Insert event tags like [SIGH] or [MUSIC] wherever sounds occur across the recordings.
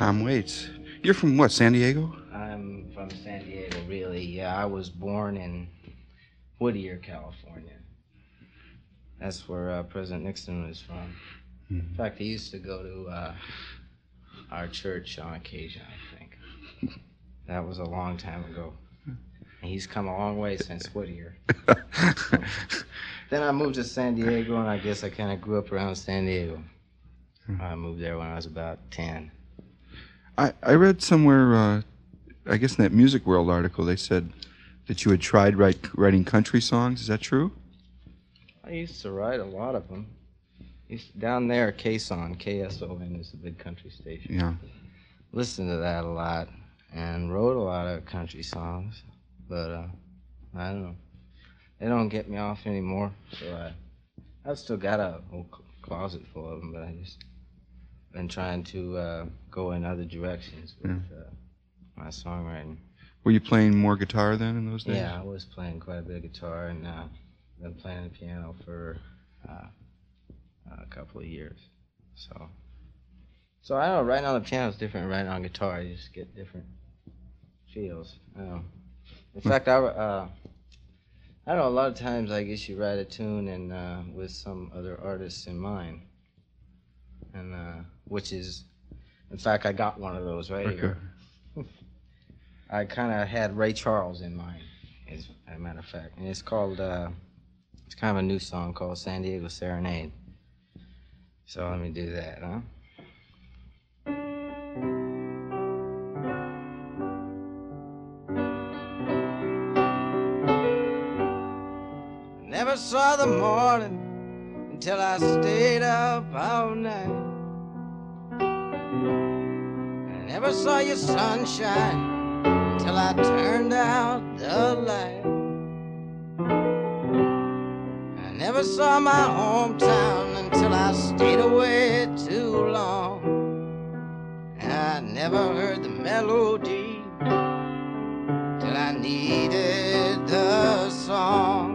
Tom Waits. You're from what, San Diego? I'm from San Diego, really. Yeah, I was born in Whittier, California. That's where uh, President Nixon was from. Mm-hmm. In fact, he used to go to uh, our church on occasion, I think. [LAUGHS] that was a long time ago. And he's come a long way since Whittier. [LAUGHS] then I moved to San Diego, and I guess I kind of grew up around San Diego. Hmm. I moved there when I was about 10. I, I read somewhere, uh, I guess in that Music World article, they said that you had tried write, writing country songs. Is that true? I used to write a lot of them. Used, Down there, KSON, KSON is a big country station. Yeah. Listened to that a lot and wrote a lot of country songs, but uh, I don't know. They don't get me off anymore, so I, I've still got a whole closet full of them, but I just been trying to uh, go in other directions with yeah. uh, my songwriting. Were you playing more guitar then in those days? Yeah, I was playing quite a bit of guitar, and uh, been playing the piano for uh, a couple of years. So, so I don't know. Writing on the piano is different. Than writing on guitar, you just get different feels. Know. In fact, I uh, I don't know. A lot of times, I guess you write a tune and uh, with some other artists in mind, and uh, which is, in fact, I got one of those right here. [LAUGHS] I kind of had Ray Charles in mind, as a matter of fact, and it's called. Uh, it's kind of a new song called San Diego Serenade. So let me do that, huh? Never saw the morning until I stayed up all night. I never saw your sunshine until I turned out the light. I never saw my hometown until I stayed away too long. And I never heard the melody till I needed the song.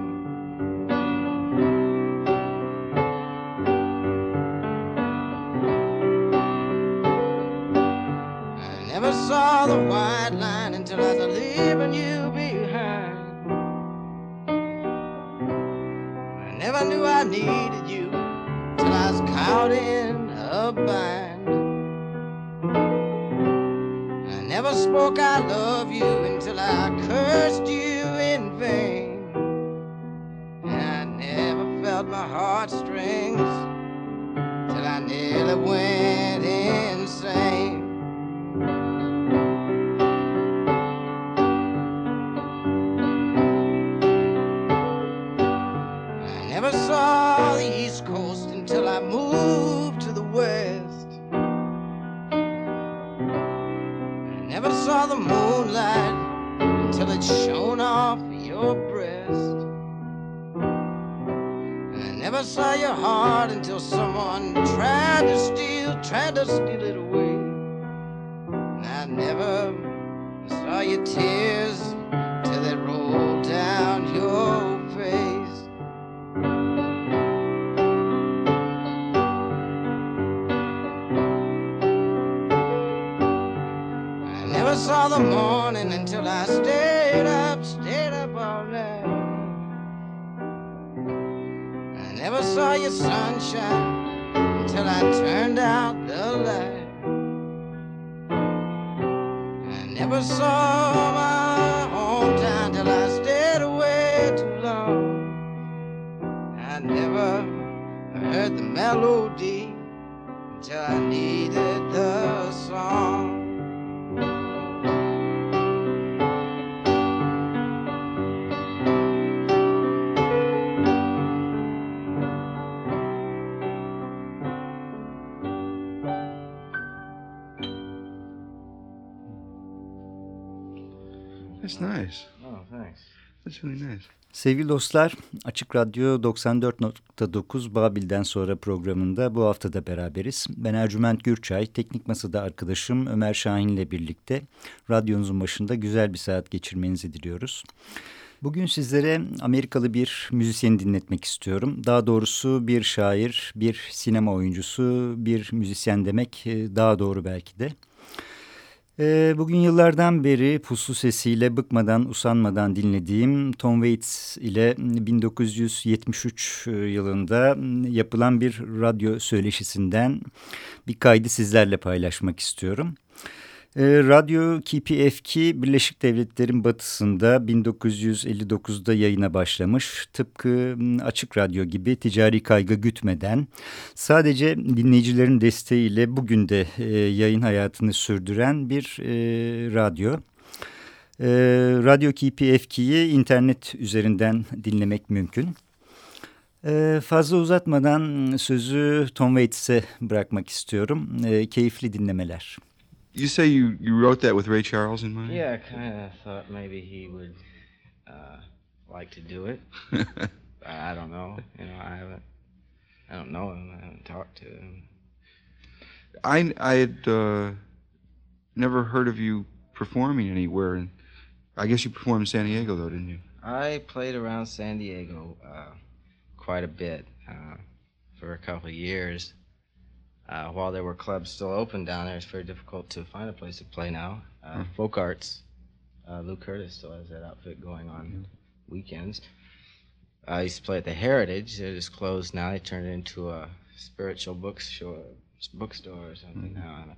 The white line until I was leaving you behind. I never knew I needed you till I was caught in a bind. I never spoke I love you until I cursed you in vain. And I never felt my heartstrings till I nearly went insane. I moved to the West. I never saw the moonlight until it shone off your breast. I never saw your heart until someone tried to steal, tried to steal it away. And I never saw your tears Really nice. Sevgili dostlar, Açık Radyo 94.9 Babil'den sonra programında bu hafta da beraberiz. Ben Ercüment Gürçay, teknik masada arkadaşım Ömer Şahin ile birlikte radyonuzun başında güzel bir saat geçirmenizi diliyoruz. Bugün sizlere Amerikalı bir müzisyeni dinletmek istiyorum. Daha doğrusu bir şair, bir sinema oyuncusu, bir müzisyen demek daha doğru belki de. Ee, bugün yıllardan beri puslu sesiyle bıkmadan usanmadan dinlediğim Tom Waits ile 1973 e, yılında yapılan bir radyo söyleşisinden bir kaydı sizlerle paylaşmak istiyorum. E, Radyo KPFK Birleşik Devletler'in batısında 1959'da yayına başlamış. Tıpkı Açık Radyo gibi ticari kaygı gütmeden sadece dinleyicilerin desteğiyle bugün de e, yayın hayatını sürdüren bir e, radyo. E, Radyo KPFK'yi internet üzerinden dinlemek mümkün. Fazla uzatmadan sözü Tom Waits'e bırakmak istiyorum. E, keyifli dinlemeler. You say you, you wrote that with Ray Charles in mind? Yeah, I kind of thought maybe he would uh, like to do it. [LAUGHS] I don't know. You know, I haven't. I don't know him. I haven't talked to him. I I had uh, never heard of you performing anywhere, and I guess you performed in San Diego, though, didn't you? I played around San Diego uh, quite a bit uh, for a couple of years. Uh, while there were clubs still open down there, it's very difficult to find a place to play now. Uh, mm. Folk Arts, uh, Lou Curtis still has that outfit going on mm. weekends. I used to play at the Heritage. It is closed now. They turned it into a spiritual bookstore, bookstore or something mm now.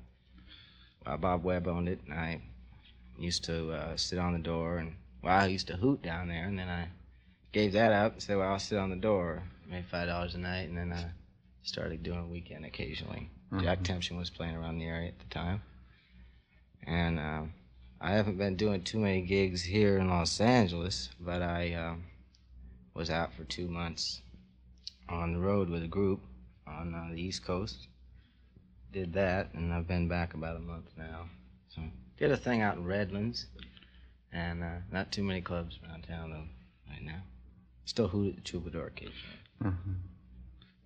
Uh, Bob Webb owned it, and I used to uh, sit on the door. And well, I used to hoot down there, and then I gave that up and said, "Well, I'll sit on the door, made five dollars a night, and then." Uh, started doing a weekend occasionally. Mm-hmm. Jack Tempchin was playing around the area at the time. And uh, I haven't been doing too many gigs here in Los Angeles, but I uh, was out for two months on the road with a group on uh, the East Coast. Did that, and I've been back about a month now. So did a thing out in Redlands, and uh, not too many clubs around town though right now. Still hoot at the Troubadour occasionally. Mm-hmm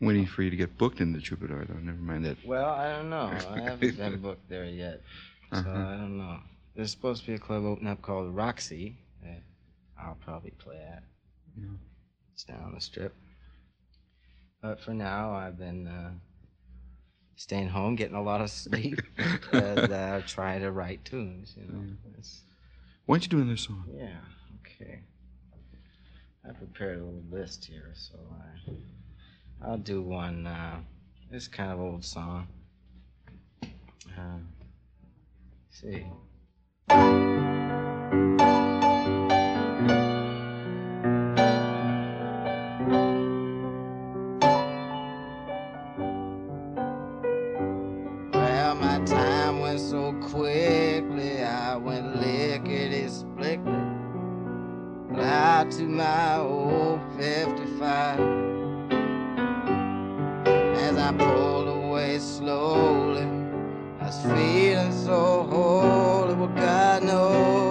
waiting for you to get booked in the Troubadour, though. Never mind that. Well, I don't know. I [LAUGHS] haven't been booked there yet, so uh-huh. I don't know. There's supposed to be a club opening up called Roxy that I'll probably play at. Yeah. It's down the strip. But for now, I've been uh, staying home, getting a lot of sleep, [LAUGHS] and uh, trying to write tunes. You know. Yeah. Why don't you do another song? Yeah. Okay. I prepared a little list here, so I. I'll do one. Uh, this kind of old song. Uh, see. So quickly, I went to my old 55 as I pulled away slowly. I was feeling so holy, well, God knows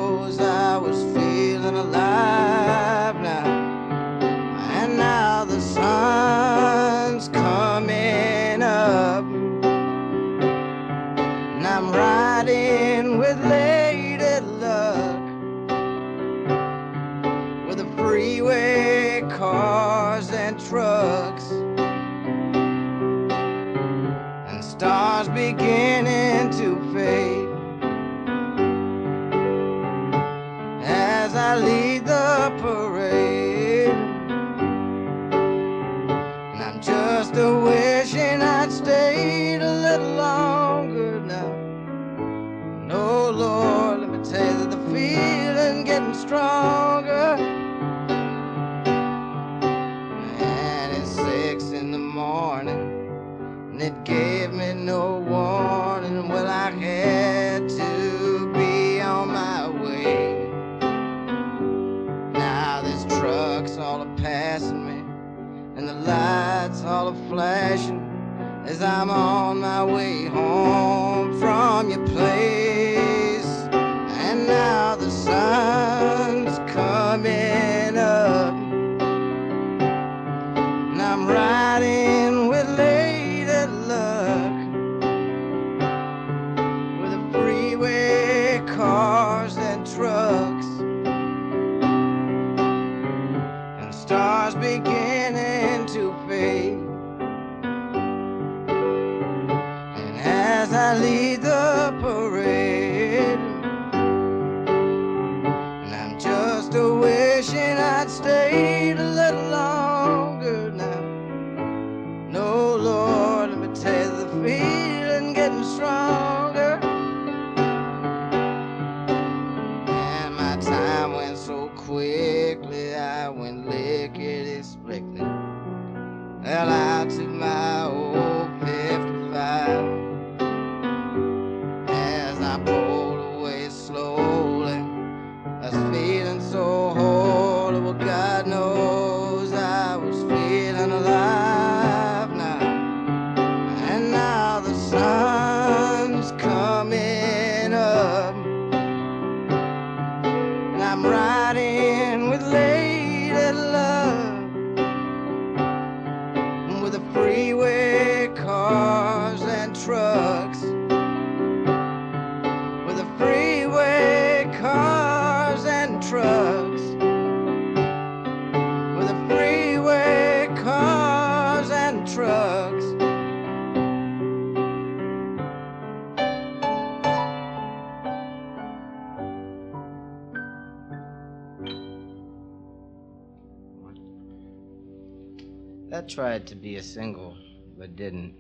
tried to be a single, but didn't.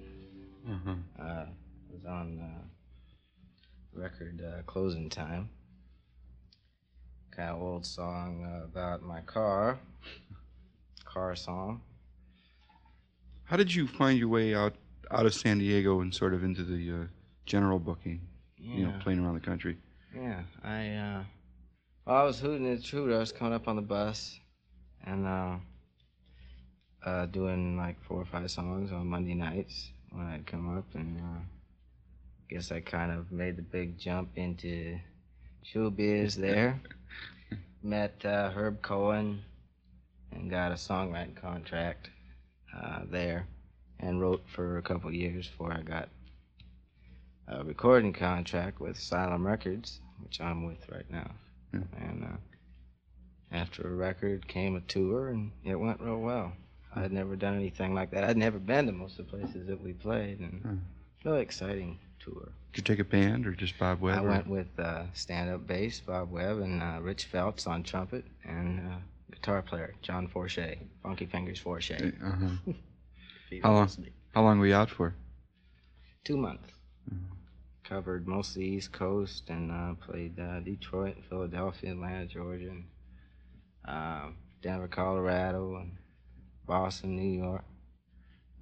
Mm-hmm. Uh, was on uh, record uh, closing time. Kind of old song uh, about my car, car song. How did you find your way out out of San Diego and sort of into the uh, general booking? Yeah. You know, playing around the country. Yeah, I. Uh, well, I was hooting and true. I was coming up on the bus, and uh, uh, doing like four or five songs on Monday nights when I'd come up, and uh, guess I kind of made the big jump into showbiz there. [LAUGHS] Met uh, Herb Cohen and got a songwriting contract uh, there, and wrote for a couple years before I got a recording contract with Asylum Records, which I'm with right now. Yeah. And uh, after a record came a tour, and it went real well. I had never done anything like that. I'd never been to most of the places that we played, and hmm. really exciting tour. Did you take a band or just Bob Webb? I went with uh, stand-up bass, Bob Webb, and uh, Rich Phelps on trumpet, and uh, guitar player John Forche, Funky Fingers Forche. Uh-huh. [LAUGHS] how long? How long were you out for? Two months. Uh-huh. Covered most of the East Coast and uh, played uh, Detroit, Philadelphia, Atlanta, Georgia, and, uh, Denver, Colorado, and Boston, New York,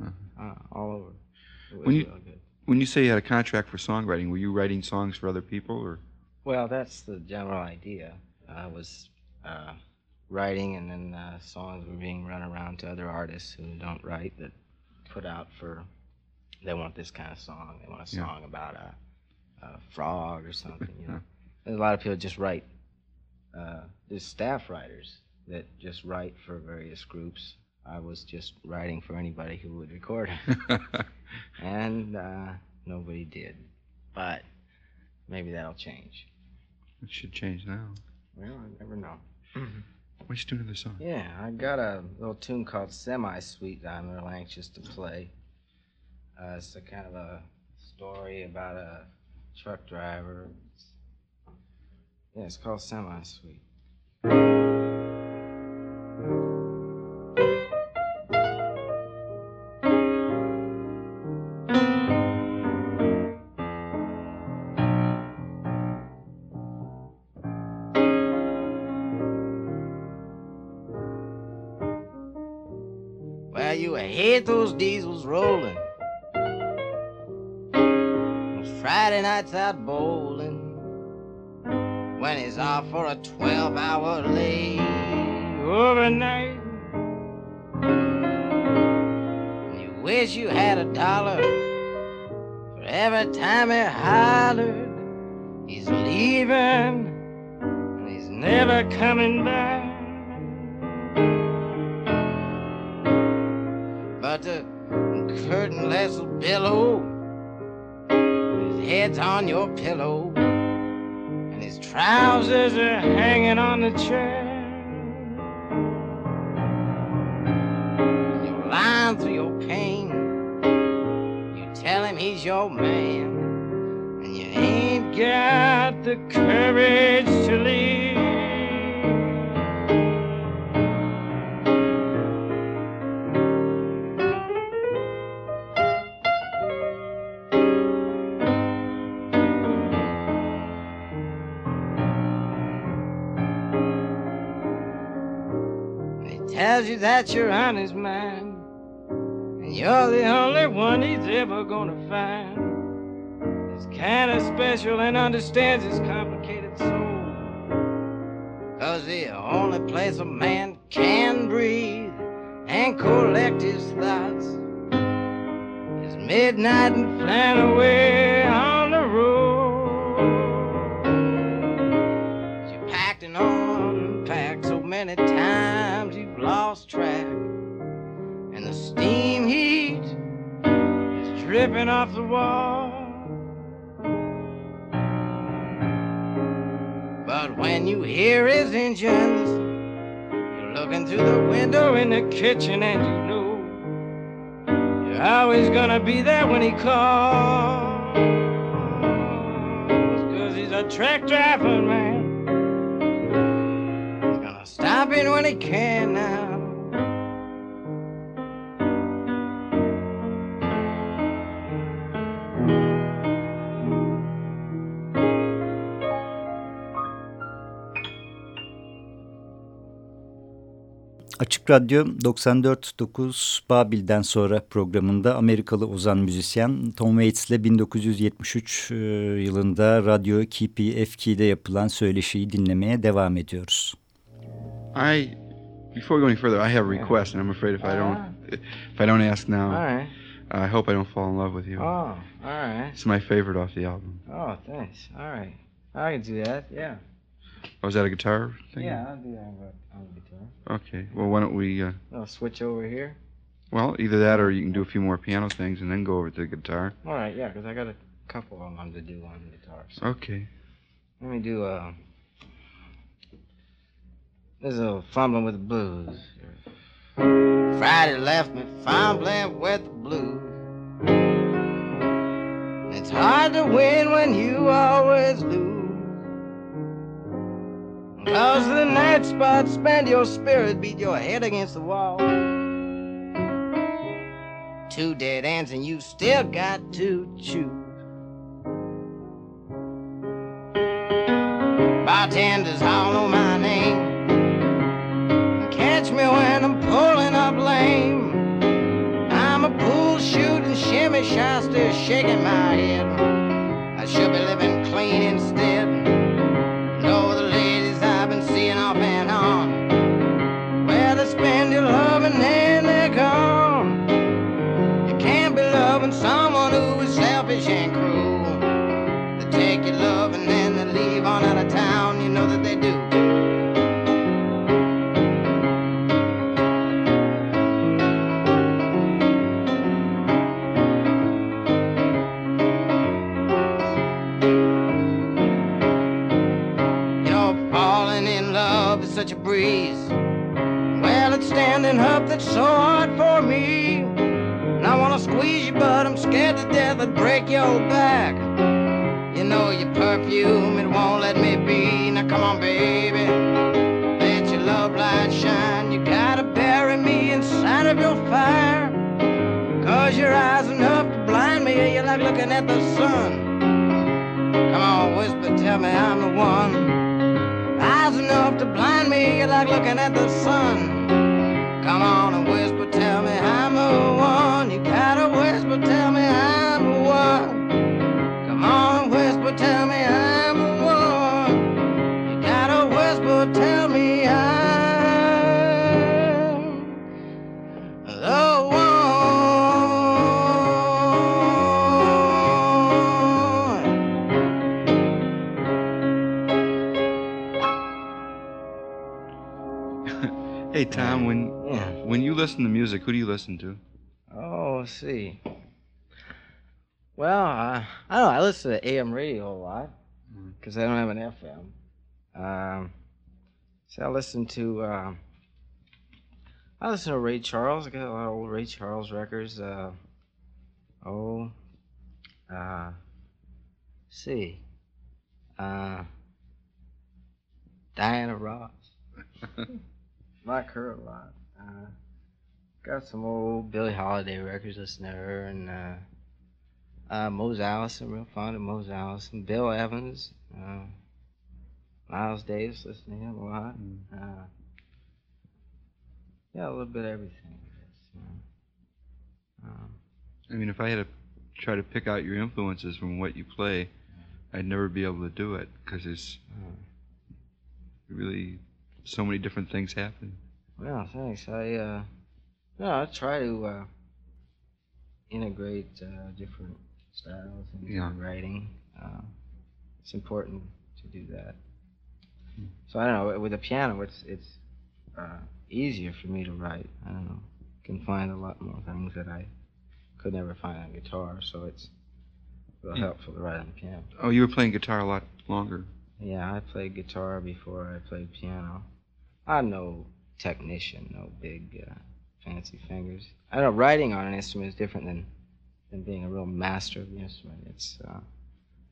uh-huh. uh, all over. When you when you say you had a contract for songwriting, were you writing songs for other people or? Well, that's the general idea. I was uh, writing, and then uh, songs were being run around to other artists who don't write that put out for. They want this kind of song. They want a song yeah. about a, a, frog or something. You know, [LAUGHS] a lot of people just write. Uh, there's staff writers that just write for various groups I was just writing for anybody who would record [LAUGHS] and uh, nobody did. But maybe that'll change. It should change now. Well, I never know. [CLEARS THROAT] You doing to the song? Yeah, I got a little tune called Semi Suite that I'm real anxious to play. Uh, it's a kind of a story about a truck driver. It's, yeah, it's called Semi Suite. Hit those diesels rolling. Those Friday nights out bowling. When he's off for a 12 hour lay overnight. And you wish you had a dollar for every time he hollered. He's leaving and he's never coming back. The curtainless billow. His head's on your pillow, and his trousers are hanging on the chair. You're lying through your pain. You tell him he's your man, and you ain't got the courage to leave. Tells you that you're on his mind. And you're the only one he's ever gonna find. He's kinda special and understands his complicated soul. Cause the only place a man can breathe and collect his thoughts is midnight and flying away dripping off the wall. But when you hear his engines, you're looking through the window in the kitchen and you know you're always gonna be there when he calls. Cause he's a truck driving man. He's gonna stop in when he can now. Açık Radyo 94.9 Babil'den sonra programında Amerikalı ozan müzisyen Tom Waits ile 1973 e, yılında Radyo KPFK'de yapılan söyleşiyi dinlemeye devam ediyoruz. I, before we go any further, I have a request, and I'm afraid if I don't, if I don't ask now, right. I hope I don't fall in love with you. Oh, all right. It's my favorite off the album. Oh, thanks. All right. I can do that. Yeah. Oh, is that a guitar thing? Yeah, I'll do that on the- on the guitar. Okay. Well, why don't we? Uh, I'll switch over here. well, either that, or you can do a few more piano things, and then go over to the guitar. All right, yeah, because I got a couple of them to do on the guitar. So Okay. let me do uh There's a fumbling with the blues. Friday left me fumbling with the blues. It's hard to win when you always lose. Cause the night spots spend your spirit, beat your head against the wall. Two dead ends and you still got to choose. Bartenders all know my name. Catch me when I'm pulling up lame. I'm a pool shooting shimmy still shaking my head. I should be living clean instead. Your back. You know your perfume, it won't let me be. Now come on, baby, let your love light shine. You gotta bury me inside of your fire. Cause your eyes enough to blind me. You're like looking at the sun. Come on, whisper, tell me I'm the one. Eyes enough to blind me, you're like looking at the sun. Come on and whisper, Hey, Tom. When Yeah. when you listen to music, who do you listen to? Oh, see. Well, I, I don't know. I listen to AM radio a lot because I don't have an FM. Um, so I listen to uh, I listen to Ray Charles. I got a lot of old Ray Charles records. Uh, oh, uh, see, uh, Diana Ross. [LAUGHS] like her a lot. Uh, got some old Billie Holiday records, listen to her, and uh, uh, Mose Allison, real fond of Mose Allison. Bill Evans, uh, Miles Davis, listen to him a lot. Uh, yeah, a little bit of everything. I guess, you know. Um, I mean, if I had to try to pick out your influences from what you play, I'd never be able to do it because there's really so many different things happen. Well, thanks. I uh, no, I try to uh, integrate uh, different styles into Yeah. writing. Uh, it's important to do that. So I don't know. With the piano, it's it's uh, easier for me to write. I don't know. Can find a lot more things that I could never find on guitar. So it's real Yeah. helpful to write on the piano. Oh, you were playing guitar a lot longer. Yeah, I played guitar before I played piano. I'm no technician, no big uh, fancy fingers. I know writing on an instrument is different than than being a real master of the instrument. It's uh,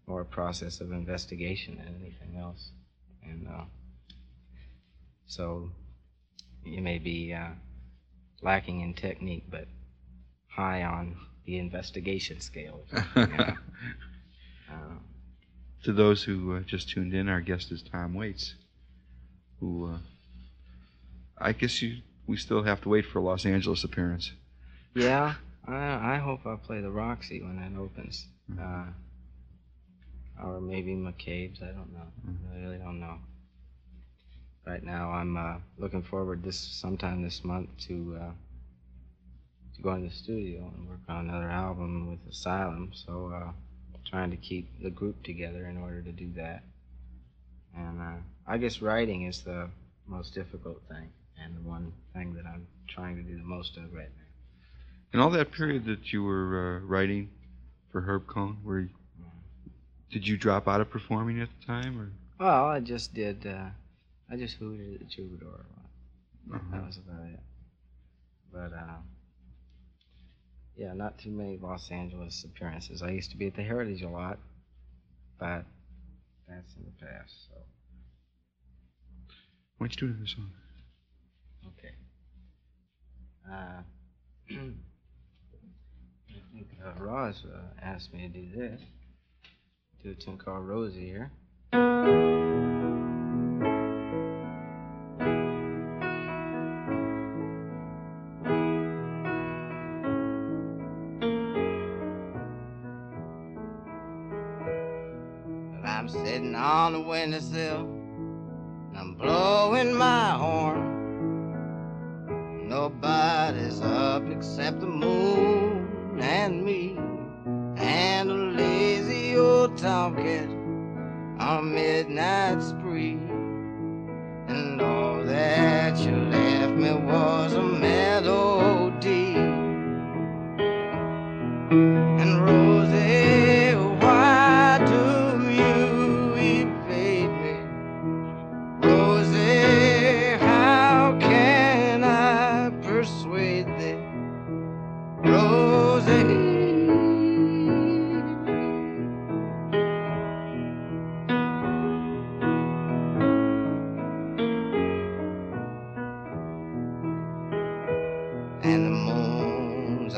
more a process of investigation than anything else. And uh, so you may be uh, lacking in technique, but high on the investigation scale. or you know. Uh, To those who uh, just tuned in, our guest is Tom Waits, who uh, I guess you we still have to wait for a Los Angeles appearance. Yeah, I, I hope I'll play the Roxy when that opens. Mm-hmm. Uh, or maybe McCabe's, I don't know. Mm-hmm. I really don't know. Right now, I'm uh, looking forward this sometime this month to uh, to go in the studio and work on another album with Asylum. So, uh, trying to keep the group together in order to do that. And uh, I guess writing is the most difficult thing, and the one thing that I'm trying to do the most of right now. In all that period that you were uh, writing for Herb Cohen, were you, did you drop out of performing at the time, or? Well, I just did. Uh, I just hooted at the Troubadour a lot. Uh-huh. That was about it. But uh, yeah, not too many Los Angeles appearances. I used to be at the Heritage a lot, but that's in the past. So Why don't you do another song? Okay. Uh, I think [CLEARS THROAT] uh, Roz uh, asked me to do this. Do a tune called Rosie here. I'm sitting on the windowsill and I'm blowing my horn. Except the moon and me and a lazy old tomcat on midnight spree. And all that you left me was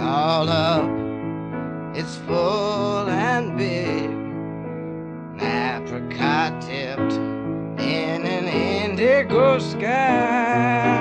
all up, it's full and big apricot tipped in an indigo sky.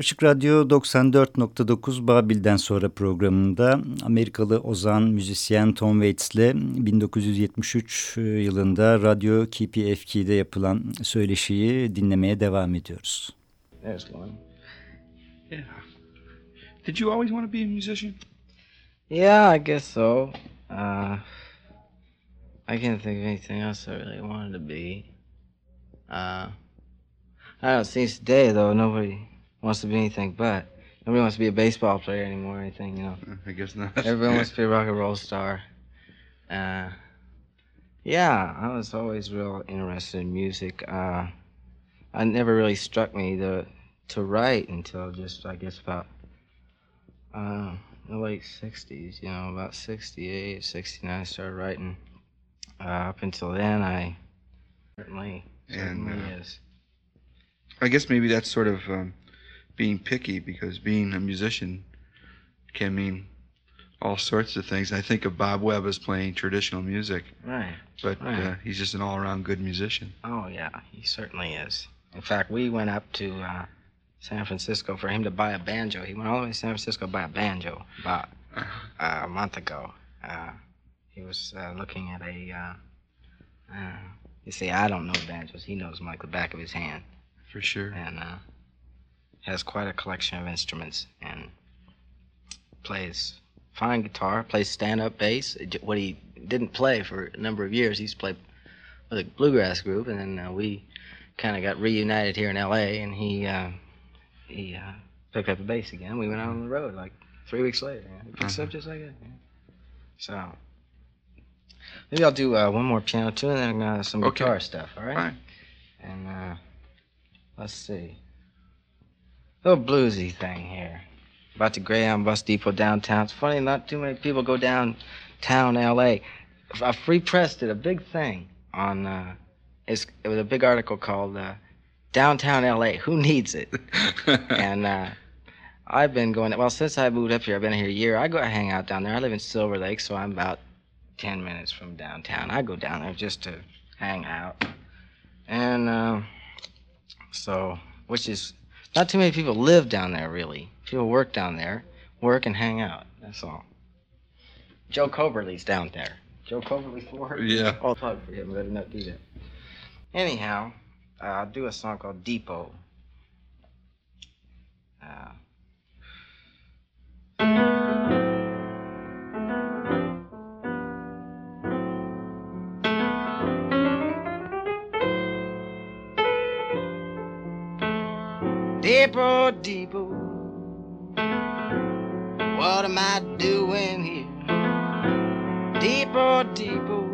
Açık Radyo 94.9 Babil'den sonra programında Amerikalı ozan, müzisyen Tom Waits ile 1973 yılında Radyo KPFK'de yapılan söyleşiyi dinlemeye devam ediyoruz. There's one. Yeah. Did you always want to be a musician? Yeah, I guess so. Uh, I can't think of anything else I really wanted to be. Uh, I don't see today though. Nobody wants to be anything but. Nobody wants to be a baseball player anymore or anything, you know. I guess not. Everyone wants to be a [LAUGHS] rock and roll star. Uh, yeah, I was always real interested in music. Uh, it never really struck me to to write until just I guess about uh, the late '60s. You know, about '68, '69, I started writing. Uh, up until then, I certainly certainly uh, is. I guess maybe that's sort of um, being picky because being a musician can mean all sorts of things. I think of Bob Webb as playing traditional music, Right. but Right. uh, he's just an all-around good musician. Oh yeah, he certainly is. In fact, we went up to uh, San Francisco for him to buy a banjo. He went all the way to San Francisco to buy a banjo about uh, a month ago. Uh, he was uh, looking at a. Uh, uh, you see, I don't know banjos. He knows them like the back of his hand, For sure. and uh, has quite a collection of instruments and plays fine guitar. Plays stand-up bass. What he didn't play for a number of years, he used to play with a bluegrass group, and then uh, we kind of got reunited here in L.A. And he uh, he uh, picked up the bass again. We went out on the road like three weeks later. Yeah. He picks up Mhm. just like that. yeah. So maybe I'll do uh, one more piano tune and then uh, some Okay. guitar stuff. All right. Fine. And uh, let's see, little bluesy thing here about the Greyhound Bus Depot downtown. It's funny, not too many people go downtown L.A. A Free Press did a big thing on. Uh, it's, it was a big article called uh, "Downtown L.A. Who Needs It?" [LAUGHS] and uh, I've been going. Well, since I moved up here, I've been here a year. I go hang out down there. I live in Silver Lake, so I'm about ten minutes from downtown. I go down there just to hang out, and uh, so which is not too many people live down there really. People work down there, work and hang out. That's all. Joe Coberly's down there. Joe Coberly Ford. yeah. [LAUGHS] I'll plug for him. Better not do that. Anyhow, uh, I'll do a song called Depot. Uh, Depot, Depot. What am I doing here? Depot, Depot.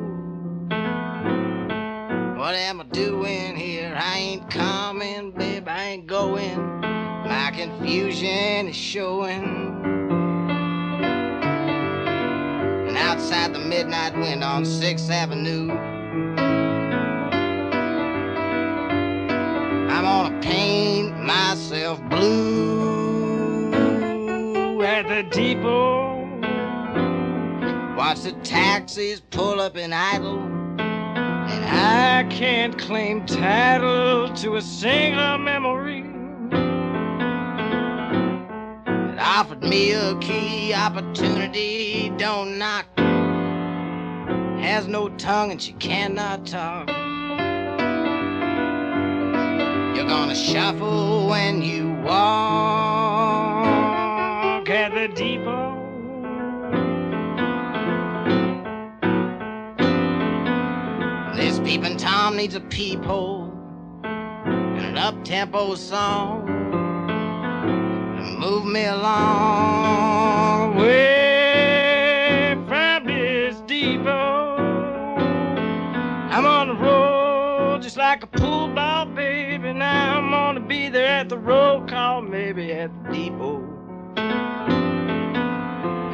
What am I doing here? I ain't coming, babe, I ain't going. My confusion is showing. And outside the midnight wind on 6th Avenue, I'm on a paint myself blue at the depot. Watch the taxis pull up and idle. And I can't claim title to a single memory that offered me a key opportunity. Don't knock, has no tongue, and she cannot talk. You're gonna shuffle when you walk. At the depot. This peeping Tom needs a peephole and an up-tempo song. To move me along. Away at the roll call, maybe at the depot.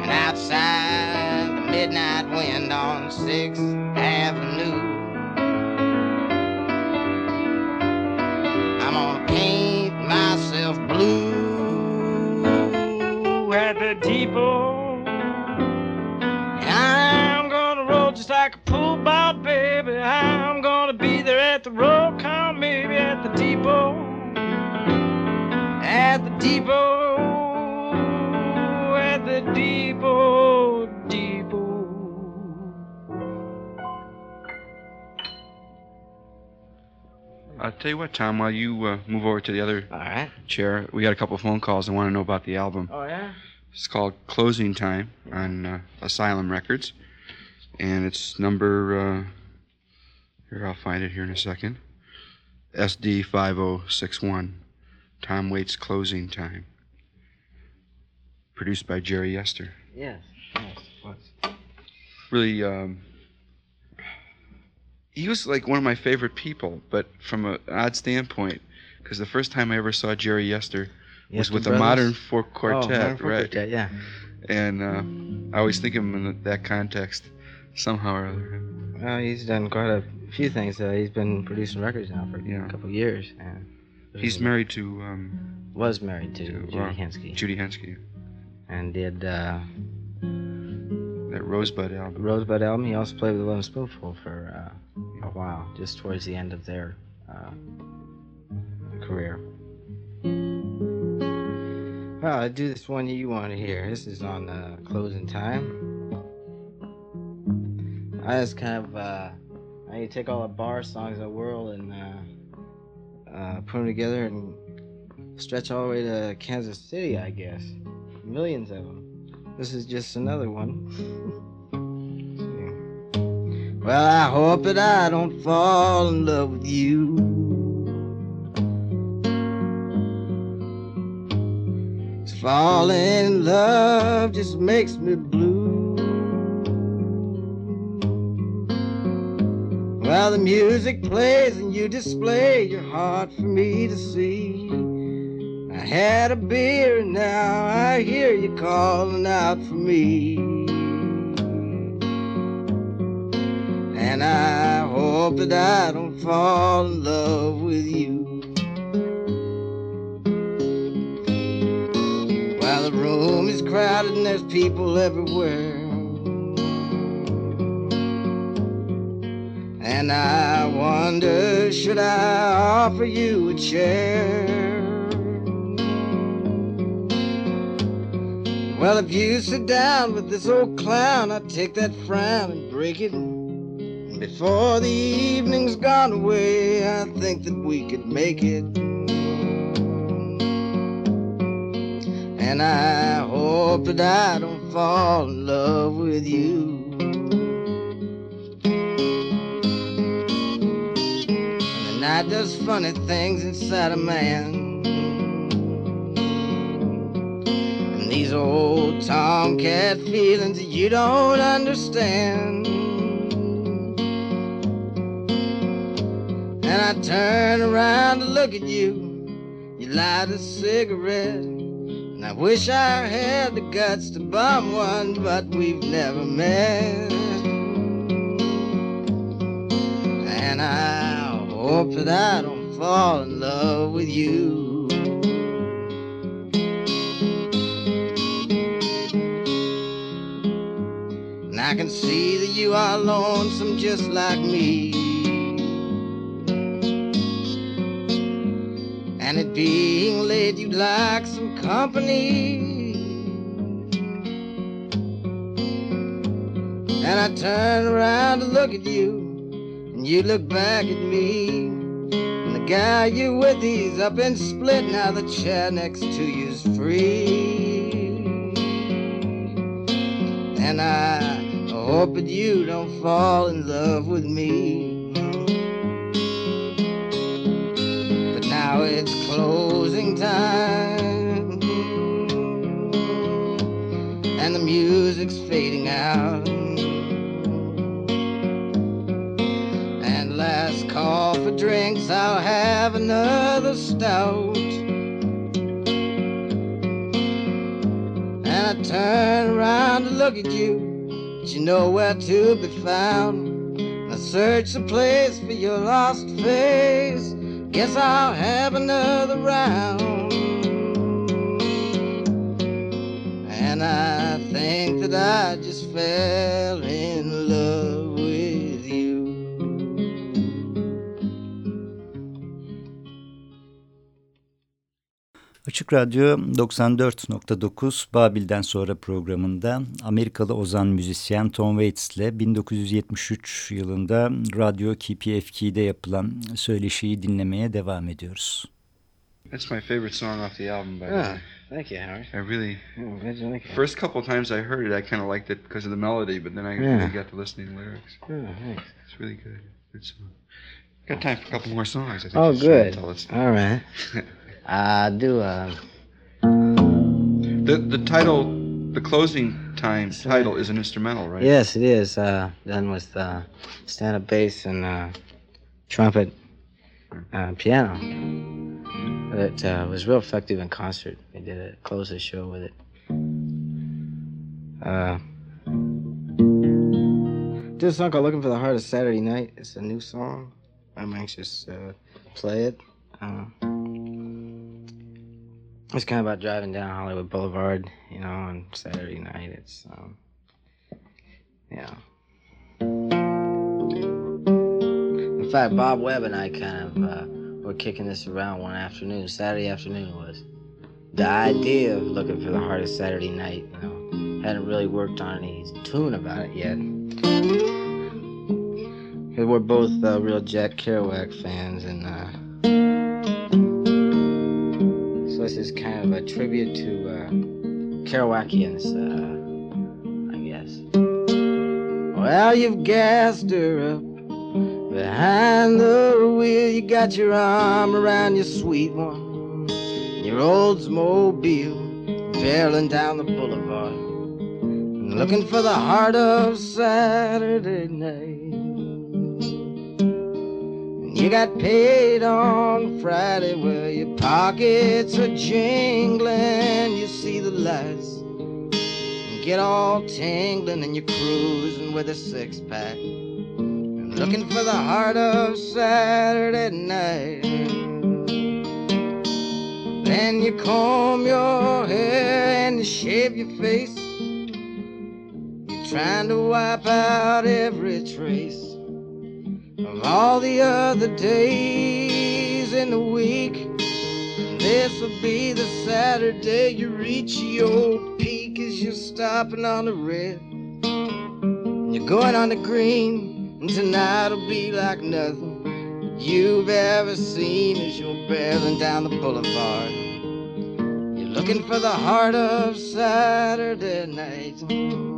And outside the midnight wind on 6th at the depot, at the depot, depot. I'll tell you what, Tom, while you uh, move over to the other All right. chair, we got a couple of phone calls and want to know about the album. Oh, yeah? It's called Closing Time on uh, Asylum Records. And it's number, uh, here, I'll find it here in a second, SD5061. Tom Waits Closing Time. Produced by Jerry Yester. Yes. Yes. What's- Really, um, he was like one of my favorite people, but from an odd standpoint, because the first time I ever saw Jerry Yester was Yester with the Modern Four Oh, Quartet, oh, Modern Folk right? Quartet, yeah. And uh, I always think of him in that context, somehow or other. Well, he's done quite a few things. Uh, he's been producing records now for Yeah. a couple of years, and He's married to um, was married to, to, Judy uh, Henske Judy Henske. and did uh, That Rosebud album. Rosebud album. He also played with Lovin' Spoonful for uh, a while, just towards the end of their uh, career. Well, I do this one you want to hear. This is on uh, closing time. I just kind of uh, I take all the bar songs in the world and uh, put them together and stretch all the way to Kansas City, I guess. Millions of them. This is just another one. [LAUGHS] Well, I hope that I don't fall in love with you. Falling in love just makes me blue. Well, the music plays and you display your heart for me to see. I had a beer and now I hear you calling out for me. And I hope that I don't fall in love with you. While the room is crowded and there's people everywhere. And I wonder, should I offer you a chair? Well, if you sit down with this old clown, I'd take that frown and break it. Before the evening's gone away, I think that we could make it. And I hope that I don't fall in love with you. Does funny things inside a man. And these old tomcat feelings you don't understand. And I turn around to look at you. You light a cigarette. And I wish I had the guts to bomb one, but we've never met. Hope that I don't fall in love with you. And I can see that you are lonesome just like me. And it being late, you'd like some company. And I turn around to look at you, and you look back at me. And the guy you're with, he's up and split. Now the chair next to you's free. And I hope that you don't fall in love with me. But now it's closing time. And the music's fading out. Call for drinks, I'll have another stout. And I turn around to look at you, but you know where to be found. I search the place for your lost face. Guess I'll have another round. And I think that I just fell in Açık Radyo 94.9 Babil'den sonra programında Amerikalı ozan müzisyen Tom Waits ile 1973 yılında Radyo KPFK'de yapılan söyleşiyi dinlemeye devam ediyoruz. That's my favorite song off the album, by the way. thank you, Howard. I really, Oh, glad you like it. first couple times I heard it, I kind of liked it because of the melody, but then I Yeah. really got to listening to the lyrics. Oh, thanks. It's really good. Good song. Got time for a couple more songs. I think. Oh, good. All right. [LAUGHS] I do. Uh, The the title, the closing time Sorry. title is an instrumental, right? Yes, it is. Uh, done with uh, stand-up bass and uh, trumpet, uh, piano. It uh, was real effective in concert. We did it, close the show with it. Uh, did a song called "Looking for the Heart of Saturday Night." It's a new song. I'm anxious to play it. Uh, it's kind of about driving down Hollywood Boulevard, you know, on Saturday night. It's, um, yeah. In fact, Bob Webb and I kind of uh, were kicking this around one afternoon. Saturday afternoon was the idea of looking for the hardest Saturday night. You know, hadn't really worked on any tune about it yet. 'Cause we're both uh, real Jack Kerouac fans, and uh, this is kind of a tribute to uh, Kerouacians, uh, I guess. Well, you've gassed her up behind the wheel. You got your arm around your sweet one, your Oldsmobile, barreling down the boulevard, looking for the heart of Saturday night. You got paid on Friday where your pockets are jingling. You see the lights and get all tingling, and you're cruising with a six pack. Looking for the heart of Saturday night. Then you comb your hair and you shave your face. You're trying to wipe out every trace of all the other days in the week. This'll be the Saturday you reach your peak as you're stopping on the red. You're going on the green, and tonight'll be like nothing you've ever seen as you're barreling down the boulevard. You're looking for the heart of Saturday night.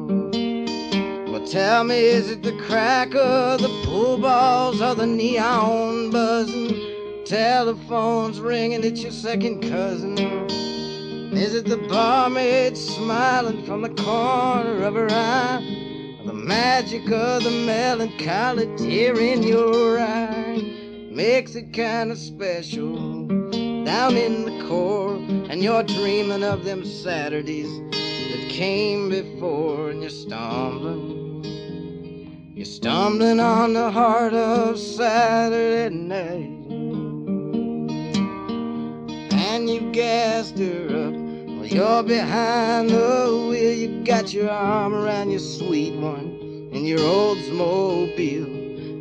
Tell me, is it the crack of the pool balls or the neon buzzing? Telephones ringing, it's your second cousin. Is it the barmaid smiling from the corner of her eye? Or the magic of the melancholy tear in your eye makes it kind of special down in the core, and you're dreaming of them Saturdays that came before, and you're stumbling. You're stumbling on the heart of Saturday night. And you gassed her up. Well, you're behind the wheel. You got your arm around your sweet one in your Oldsmobile.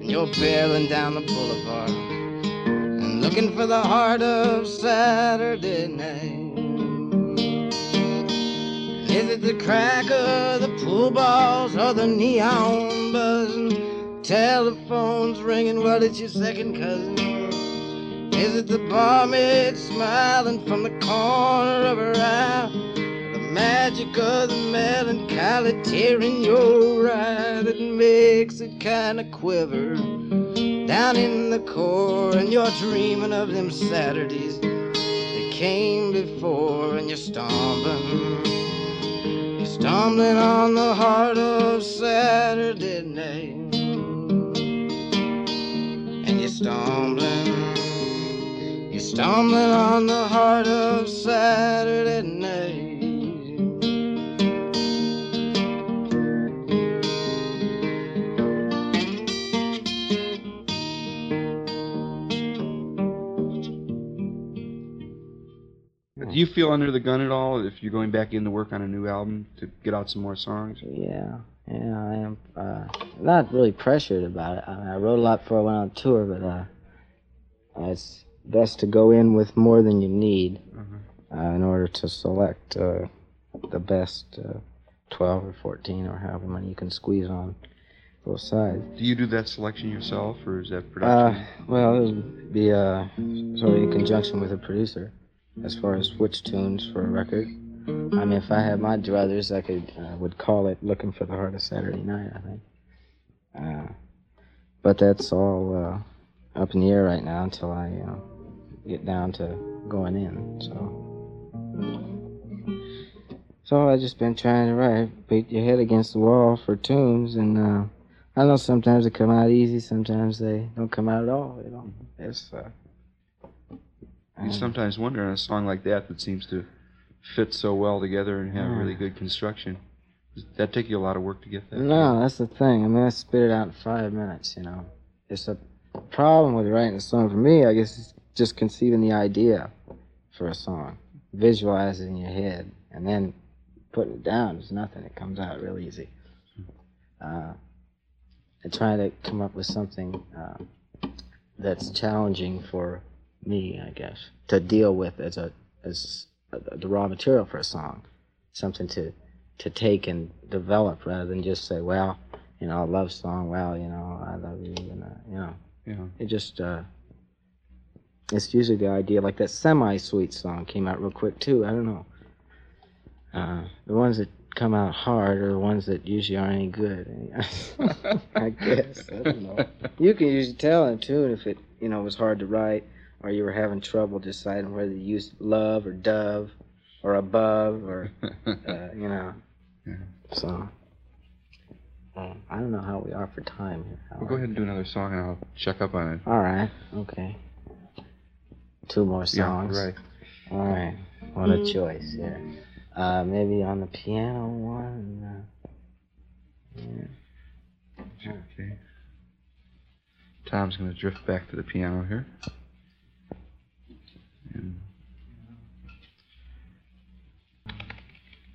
And you're barreling down the boulevard and looking for the heart of Saturday night. Is it the crack of the pool balls or the neon buzzing? Telephones ringing, well, it's your second cousin. Is it the barmaid smiling from the corner of her eye? The magic of the melancholy tearing your eye that makes it kind of quiver down in the core, and you're dreaming of them Saturdays that came before, and you're stumbling. Stumbling on the heart of Saturday night. And you're stumbling. You're stumbling on the heart of Saturday night. Do you feel under the gun at all if you're going back in to work on a new album to get out some more songs? Yeah, yeah, I am uh, not really pressured about it. I, mean, I wrote a lot before I went on tour, but uh, it's best to go in with more than you need. Uh-huh. uh, in order to select uh, the best uh, 12 or 14 or however many you can squeeze on both sides. Do you do that selection yourself, or is that Uh, production? well, it would be uh, sort of in conjunction with a producer as far as which tunes for a record. I mean, if I had my druthers, I could uh, would call it "Looking for the Heart of Saturday Night." I think. Uh, but that's all uh, up in the air right now until I uh, get down to going in. So. So I just been trying to write, beat your head against the wall for tunes, and uh, I know sometimes they come out easy, sometimes they don't come out at all. You know, it's. You um, sometimes wonder on a song like that that seems to fit so well together and have Yeah. really good construction. Does that take you a lot of work to get that? No, that's the thing. I mean, I spit it out in five minutes. You know, it's a problem with writing a song for me. I guess is just conceiving the idea for a song, visualizing in your head, and then putting it down is nothing. It comes out real easy. Uh, and trying to come up with something uh, that's challenging for me, I guess, to deal with as a as a, the raw material for a song, something to to take and develop rather than just say, well, you know, a love song, well, you know, I love you, and uh, you know, Yeah. it just uh, it's usually the idea like that Semi Suite song came out real quick too. I don't know. Uh, the ones that come out hard are the ones that usually aren't any good. [LAUGHS] I guess I don't know. You can usually tell in a tune if it you know was hard to write or you were having trouble deciding whether to use love or dove or above or [LAUGHS] uh, you know. Yeah. So uh, I don't know how we are for time here. Well, go ahead and do another song, and I'll check up on it. All right. Okay. Two more songs. Yeah, right. All right. What a choice. Yeah. Uh, maybe on the piano one. Uh, yeah. Okay. Tom's going to drift back to the piano here. And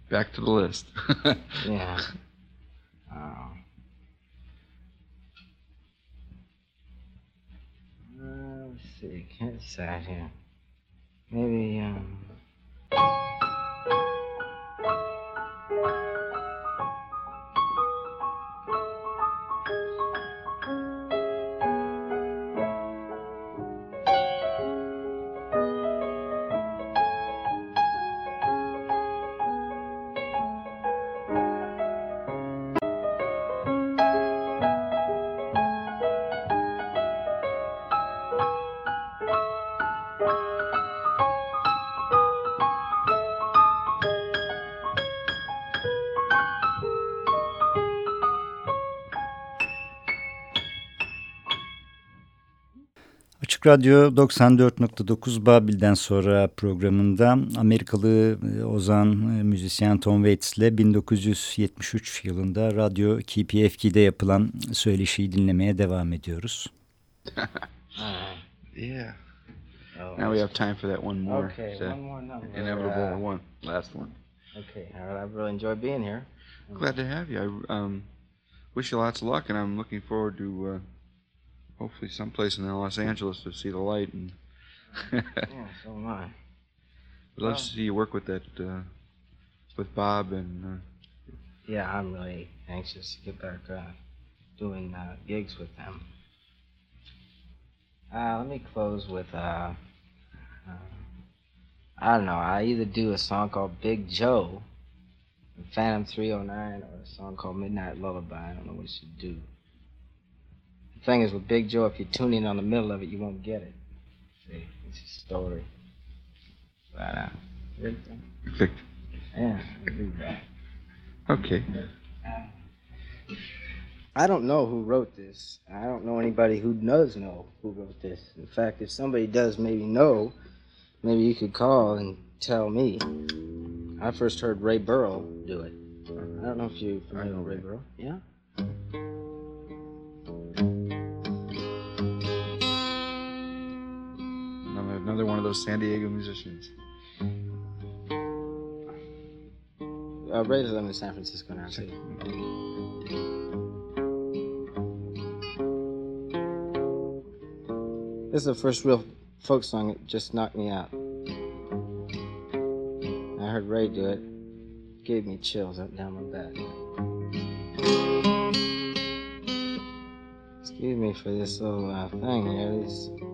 back to the list. [LAUGHS] Yeah. Oh. Uh, let's see. Can't decide here. Maybe um. Açık Radyo 94.9 Babil'den sonra programında Amerikalı e, ozan e, müzisyen Tom Waits ile 1973 yılında radyo KPFK'de yapılan söyleşiyi dinlemeye devam ediyoruz. [LAUGHS] Yeah. Oh, Now we have time for that one more. Okay, one more number. inevitable Uh, one. Last one. Okay, Harold, I've really enjoyed being here. Glad to have you. I um, wish you lots of luck, and I'm looking forward to uh, hopefully someplace in Los Angeles to see the light. And Yeah, [LAUGHS] so am I. I'd love to see you work with that uh, with Bob and uh, Yeah, I'm really anxious to get back uh, doing uh, gigs with them. Uh, let me close with uh, uh, I don't know. I either do a song called Big Joe, Phantom 309, or a song called Midnight Lullaby. I don't know what you should do. The thing is, with Big Joe, if you tune in on the middle of it, you won't get it. See, it's a story. But uh, Vic. yeah, I'll do that. Okay. I don't know who wrote this. I don't know anybody who does know who wrote this. In fact, if somebody does maybe know, maybe you could call and tell me. I first heard Ray Burrow do it. I don't know if you're familiar with Ray Burrow. Yeah? Those San Diego musicians. Uh, Ray lives in San Francisco now, too. This is the first real folk song that just knocked me out. I heard Ray do it, gave me chills up down my back. Excuse me for this little uh, thing here.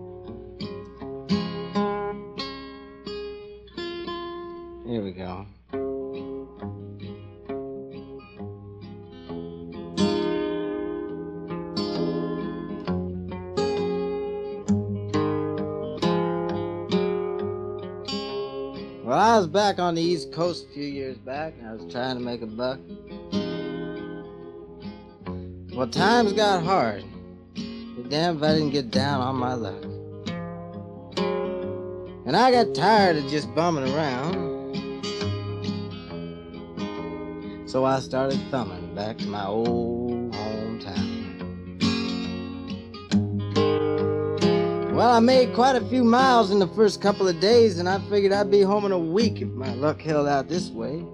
Well, I was back on the East Coast a few years back, and I was trying to make a buck. Well, times got hard. Damn if I didn't get down on my luck. And I got tired of just bumming around. So I started thumbing back to my old Well, I made quite a few miles in the first couple of days, and I figured I'd be home in a week if my luck held out this way.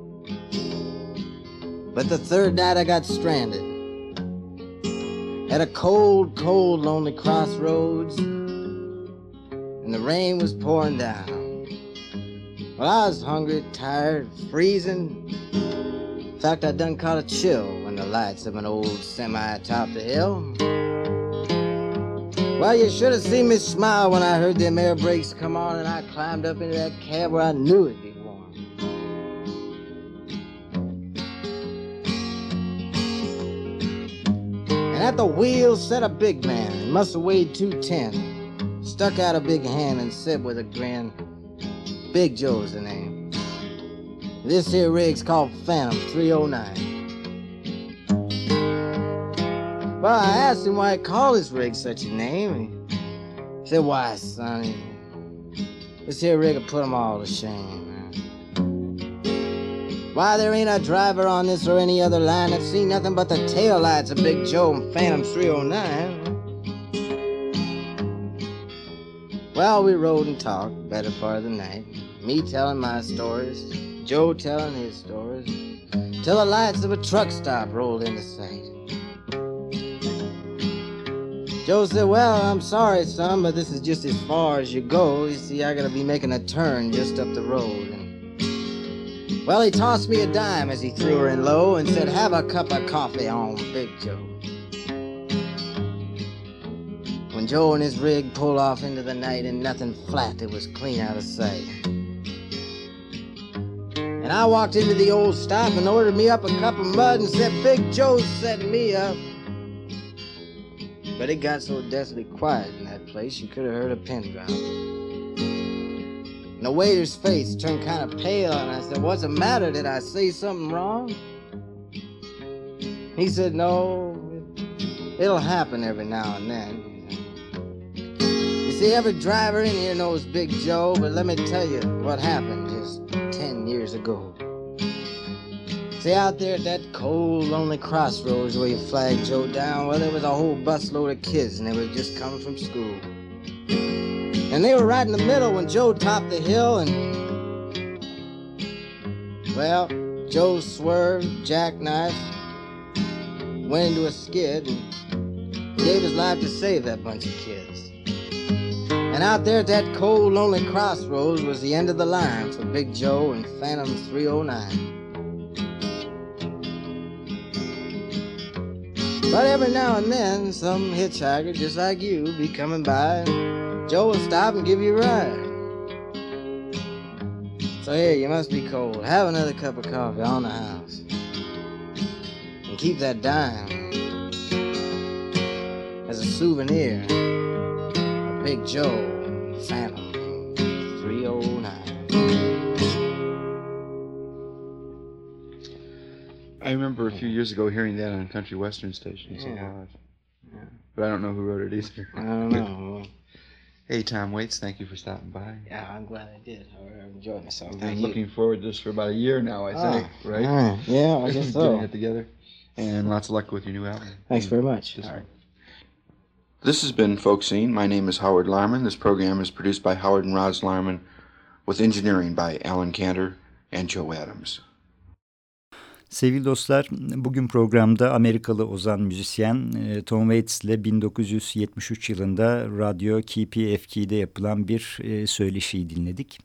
But the third night I got stranded at a cold, cold, lonely crossroads, and the rain was pouring down. Well, I was hungry, tired, freezing. In fact, I done caught a chill when the lights of an old semi topped the hill. Well, you should have seen me smile when I heard them air brakes come on and I climbed up into that cab where I knew it'd be warm. And at the wheel sat a big man, he must have weighed 210. Stuck out a big hand and said with a grin, Big Joe's the name. This here rig's called Phantom 309. Well, I asked him why he called his rig such a name. He said, Why, Sonny? this here rig will put 'em all to shame. Why, there ain't a driver on this or any other line that seen nothing but the tail lights of Big Joe and Phantom 309. Well, we rode and talked better part of the night. Me telling my stories, Joe telling his stories, till the lights of a truck stop rolled into sight. Joe said, Well, I'm sorry, son, but this is just as far as you go. You see, I gotta be making a turn just up the road. And, well, he tossed me a dime as he threw her in low and said, Have a cup of coffee on Big Joe. When Joe and his rig pulled off into the night and nothing flat, it was clean out of sight. And I walked into the old stop and ordered me up a cup of mud and said, Big Joe's setting me up. But it got so deathly quiet in that place you could have heard a pin drop. And the waiter's face turned kind of pale, and I said, What's the matter? Did I say something wrong? He said, No, it'll happen every now and then. You see, every driver in here knows Big Joe, but let me tell you what happened just 10 years ago. See, out there at that cold, lonely crossroads where you flagged Joe down, well, there was a whole busload of kids, and they were just coming from school. And they were right in the middle when Joe topped the hill, and. Well, Joe swerved, jackknifed, went into a skid, and gave his life to save that bunch of kids. And out there at that cold, lonely crossroads was the end of the line for Big Joe and Phantom 309. But every now and then, some hitchhiker just like you be coming by, Joe will stop and give you a ride. So here, you must be cold. Have another cup of coffee on the house. And keep that dime as a souvenir of Big Joe Phantom 309. I remember a few years ago hearing that on a country western station. So Yeah. live. Yeah. But I don't know who wrote it either. I don't know. [LAUGHS] Hey, Tom Waits, thank you for stopping by. Yeah, I'm glad I did. I enjoyed myself. I've been looking forward to this for about a year now, I Ah, think, right? all right. Yeah, I [LAUGHS] guess so. Getting it together. And lots of luck with your new album. Thanks very much. Just- This has been Folk Scene. My name is Howard Larman. This program is produced by Howard and Roz Larman with engineering by Alan Cantor and Joe Adams. Sevgili dostlar, bugün programda Amerikalı ozan müzisyen e, Tom Waits ile 1973 yılında radyo KPFK'de yapılan bir e, söyleşiyi dinledik.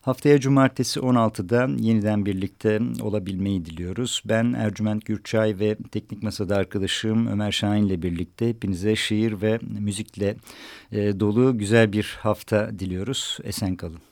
Haftaya cumartesi 16'da yeniden birlikte olabilmeyi diliyoruz. Ben Ercüment Gürçay ve Teknik Masa'da arkadaşım Ömer Şahin ile birlikte hepinize şiir ve müzikle e, dolu güzel bir hafta diliyoruz. Esen kalın.